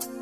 thank you